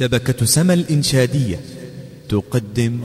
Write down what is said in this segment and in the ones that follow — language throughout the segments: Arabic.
شبكة سما الإنشادية تقدم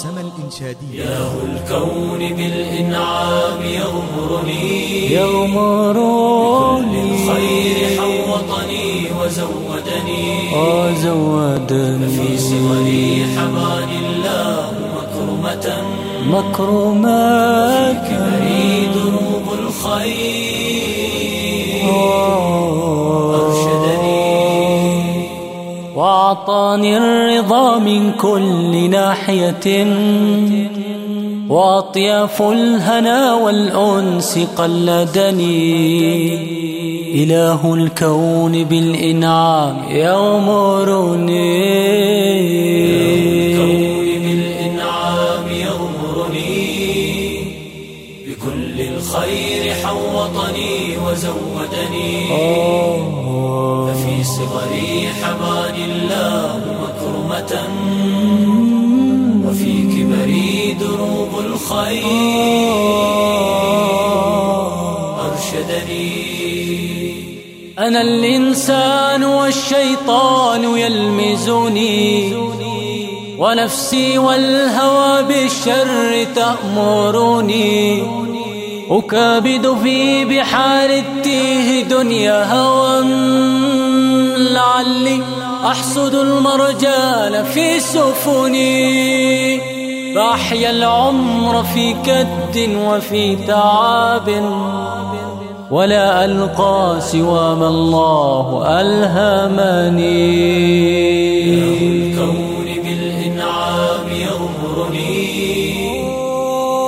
شبكة سما الإنشادية. إله الكون بالإنعام يغمرني. يغمرني. بالخير حوطني وزودني. وزودني. في صغري حماني الله مكرمة. مكرمات كبري دروب الخير. وأعطاني الرضا من كل ناحية. وأطياف الهنا والأنس قلدني. إله الكون بالإنعام يغمرني. الخير حوطني وزودني. ففي صغري حماني الله. مكرمة وفي كبري دروب الخير. أرشدني. أنا الإنسان والشيطان يلمزني ونفسي والهوى بالشر تأمرني. أكابد في بحار التيه دنيا هوى لعلي أحصد المرجان في سفني. فأحيا العمر في كد وفي تعاب. ولا ألقى سوى ما الله ألهمني. الكون بالإنعام يغمرني.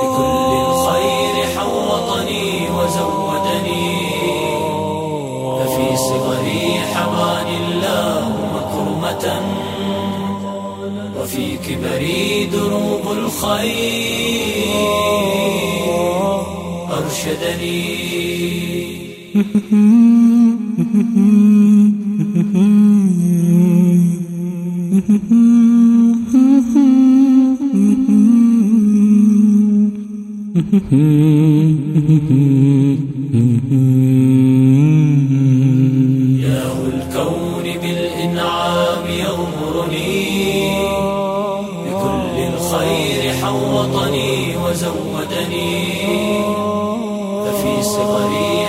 بكل الخير حوطني وزودني. ففي صغري مكرمة وفي كبري دروب الخير. أرشدني. إله وزودني. ففي صغري